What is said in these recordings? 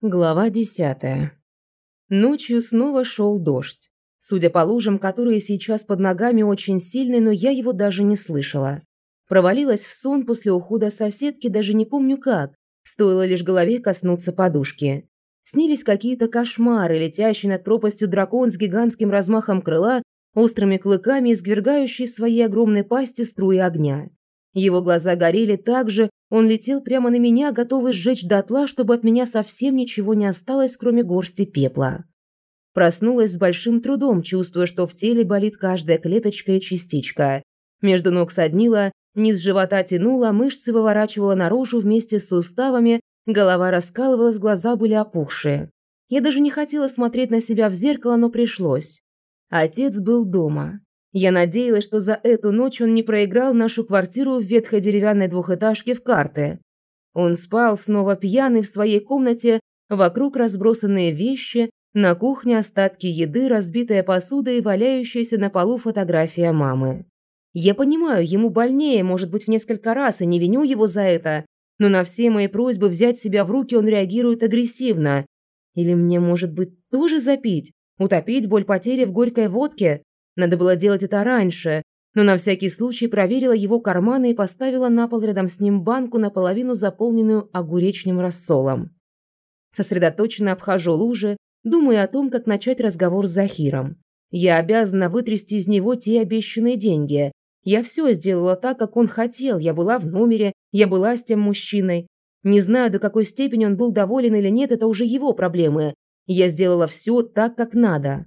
Глава десятая. Ночью снова шел дождь. Судя по лужам, которые сейчас под ногами очень сильны, но я его даже не слышала. Провалилась в сон после ухода соседки, даже не помню как. Стоило лишь голове коснуться подушки. Снились какие-то кошмары, летящий над пропастью дракон с гигантским размахом крыла, острыми клыками, извергающий из своей огромной пасти струи огня. Его глаза горели так же, он летел прямо на меня, готовый сжечь дотла, чтобы от меня совсем ничего не осталось, кроме горсти пепла. Проснулась с большим трудом, чувствуя, что в теле болит каждая клеточка и частичка. Между ног соднила, низ живота тянула, мышцы выворачивала наружу вместе с суставами, голова раскалывалась, глаза были опухшие. Я даже не хотела смотреть на себя в зеркало, но пришлось. Отец был дома. Я надеялась, что за эту ночь он не проиграл нашу квартиру в ветхой деревянной двухэтажке в карты. Он спал снова пьяный в своей комнате, вокруг разбросанные вещи, на кухне остатки еды, разбитая посуда и валяющаяся на полу фотография мамы. Я понимаю, ему больнее, может быть, в несколько раз, и не виню его за это, но на все мои просьбы взять себя в руки он реагирует агрессивно. Или мне, может быть, тоже запить? Утопить боль потери в горькой водке? Надо было делать это раньше, но на всякий случай проверила его карманы и поставила на пол рядом с ним банку, наполовину заполненную огуречным рассолом. Сосредоточенно обхожу лужи, думая о том, как начать разговор с Захиром. Я обязана вытрясти из него те обещанные деньги. Я все сделала так, как он хотел. Я была в номере, я была с тем мужчиной. Не знаю, до какой степени он был доволен или нет, это уже его проблемы. Я сделала все так, как надо.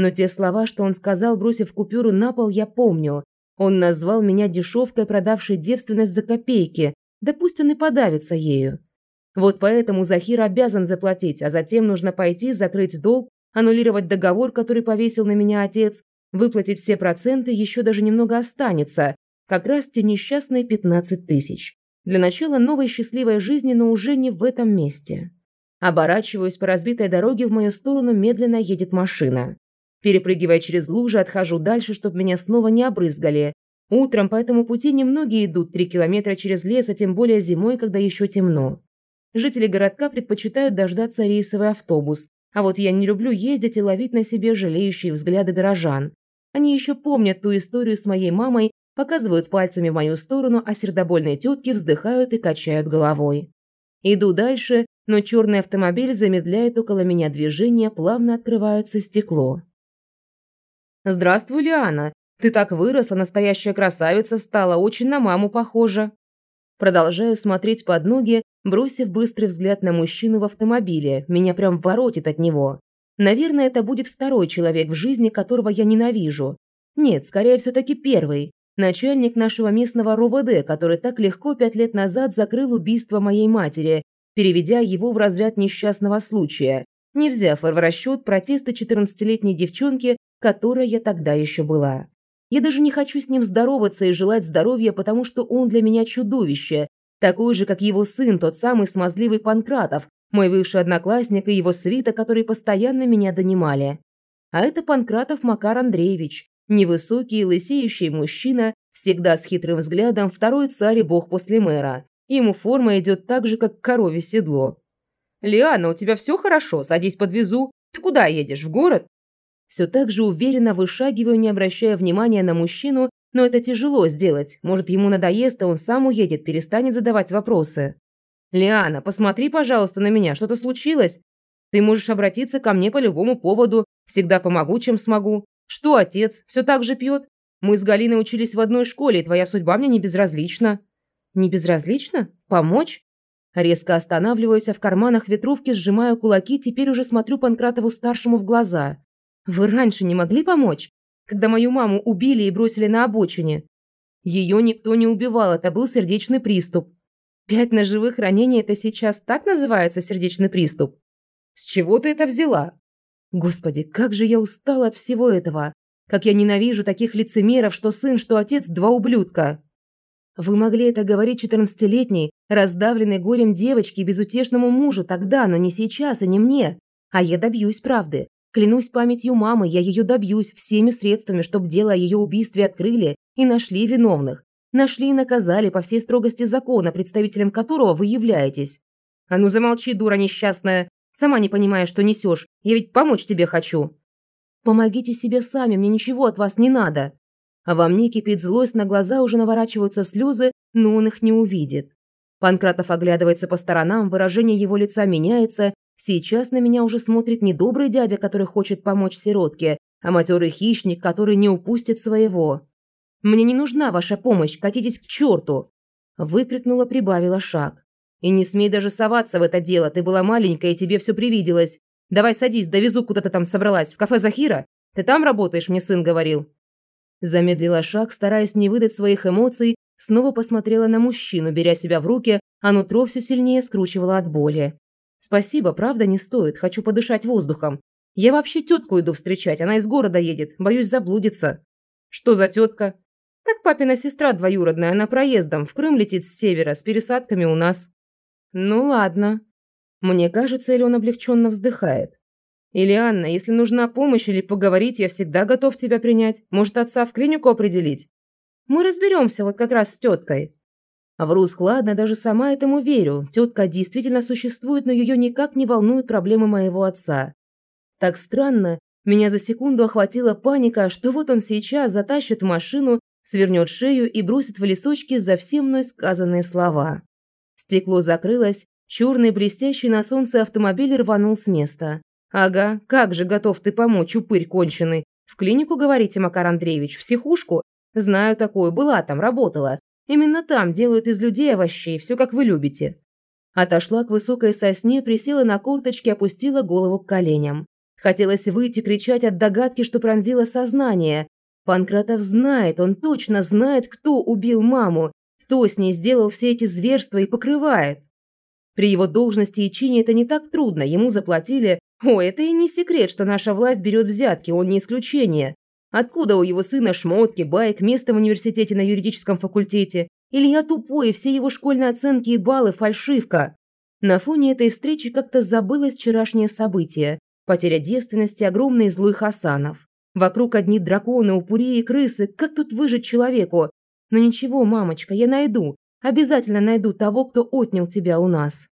Но те слова, что он сказал, бросив купюру на пол, я помню. Он назвал меня дешевкой, продавшей девственность за копейки. Да пусть он и подавится ею. Вот поэтому Захир обязан заплатить, а затем нужно пойти, закрыть долг, аннулировать договор, который повесил на меня отец, выплатить все проценты, еще даже немного останется. Как раз те несчастные 15 тысяч. Для начала новой счастливой жизни, но уже не в этом месте. Оборачиваюсь по разбитой дороге, в мою сторону медленно едет машина. Перепрыгивая через лужи, отхожу дальше, чтобы меня снова не обрызгали. Утром по этому пути немногие идут три километра через лес, а тем более зимой, когда еще темно. Жители городка предпочитают дождаться рейсовый автобус, а вот я не люблю ездить и ловить на себе жалеющие взгляды горожан. Они еще помнят ту историю с моей мамой, показывают пальцами в мою сторону, а сердобольные тетки вздыхают и качают головой. Иду дальше, но черный автомобиль замедляет около меня движение, плавно открывается стекло. «Здравствуй, Лиана. Ты так выросла, настоящая красавица стала, очень на маму похожа». Продолжаю смотреть под ноги, бросив быстрый взгляд на мужчину в автомобиле. Меня прям воротит от него. Наверное, это будет второй человек в жизни, которого я ненавижу. Нет, скорее все-таки первый. Начальник нашего местного РОВД, который так легко пять лет назад закрыл убийство моей матери, переведя его в разряд несчастного случая, не взяв в расчет протесты 14-летней девчонки, которой я тогда еще была. Я даже не хочу с ним здороваться и желать здоровья, потому что он для меня чудовище, такой же, как его сын, тот самый смазливый Панкратов, мой бывший одноклассник и его свита, которые постоянно меня донимали. А это Панкратов Макар Андреевич, невысокий, лысеющий мужчина, всегда с хитрым взглядом, второй царь и бог после мэра. Ему форма идет так же, как коровье седло. «Лиана, у тебя все хорошо? Садись подвезу. Ты куда едешь, в город?» Все так же уверенно вышагиваю, не обращая внимания на мужчину, но это тяжело сделать. Может, ему надоест, и он сам уедет, перестанет задавать вопросы. «Лиана, посмотри, пожалуйста, на меня. Что-то случилось? Ты можешь обратиться ко мне по любому поводу. Всегда помогу, чем смогу. Что, отец, все так же пьет? Мы с Галиной учились в одной школе, и твоя судьба мне не безразлична». «Не безразлична? Помочь?» Резко останавливаюсь, а в карманах ветровки сжимаю кулаки, теперь уже смотрю Панкратову-старшему в глаза. Вы раньше не могли помочь, когда мою маму убили и бросили на обочине? Ее никто не убивал, это был сердечный приступ. Пять ножевых ранений – это сейчас так называется сердечный приступ? С чего ты это взяла? Господи, как же я устала от всего этого. Как я ненавижу таких лицемеров, что сын, что отец – два ублюдка. Вы могли это говорить четырнадцатилетней, раздавленной горем девочке и безутешному мужу тогда, но не сейчас и не мне. А я добьюсь правды. Клянусь памятью мамы, я ее добьюсь всеми средствами, чтобы дело о ее убийстве открыли и нашли виновных. Нашли и наказали по всей строгости закона, представителем которого вы являетесь. А ну замолчи, дура несчастная. Сама не понимая, что несешь. Я ведь помочь тебе хочу». «Помогите себе сами, мне ничего от вас не надо». А во мне кипит злость, на глаза уже наворачиваются слезы, но он их не увидит. Панкратов оглядывается по сторонам, выражение его лица меняется. Сейчас на меня уже смотрит не добрый дядя, который хочет помочь сиротке, а матерый хищник, который не упустит своего. «Мне не нужна ваша помощь, катитесь к черту!» Выкрикнула, прибавила шаг. «И не смей даже соваться в это дело, ты была маленькая, и тебе все привиделось. Давай садись, довезу, куда ты там собралась, в кафе Захира? Ты там работаешь, мне сын говорил». Замедлила шаг, стараясь не выдать своих эмоций, снова посмотрела на мужчину, беря себя в руки, а нутро все сильнее скручивало от боли. «Спасибо, правда не стоит, хочу подышать воздухом. Я вообще тетку иду встречать, она из города едет, боюсь заблудиться». «Что за тетка?» «Так папина сестра двоюродная, она проездом, в Крым летит с севера, с пересадками у нас». «Ну ладно». Мне кажется, или он облегченно вздыхает. Или Анна, если нужна помощь или поговорить, я всегда готов тебя принять. Может, отца в клинику определить? Мы разберемся вот как раз с теткой. Вру складно, даже сама этому верю. Тетка действительно существует, но ее никак не волнуют проблемы моего отца. Так странно, меня за секунду охватила паника, что вот он сейчас затащит в машину, свернет шею и бросит в лесочки за все мной сказанные слова. Стекло закрылось, черный блестящий на солнце автомобиль рванул с места. «Ага, как же готов ты помочь, упырь конченый? В клинику, говорите, Макар Андреевич, в психушку? Знаю такую, была там, работала. Именно там делают из людей овощей, все как вы любите». Отошла к высокой сосне, присела на корточки, опустила голову к коленям. Хотелось выйти, кричать от догадки, что пронзило сознание. Панкратов знает, он точно знает, кто убил маму, кто с ней сделал все эти зверства и покрывает. При его должности и чине это не так трудно, ему заплатили, о, это и не секрет, что наша власть берет взятки, он не исключение. Откуда у его сына шмотки, байк, место в университете на юридическом факультете? Или я тупой, и все его школьные оценки и баллы – фальшивка? На фоне этой встречи как-то забылось вчерашнее событие. Потеря девственности, огромный злой Хасанов. Вокруг одни драконы, упыри и крысы. Как тут выжить человеку? Но ничего, мамочка, я найду. Обязательно найду того, кто отнял тебя у нас.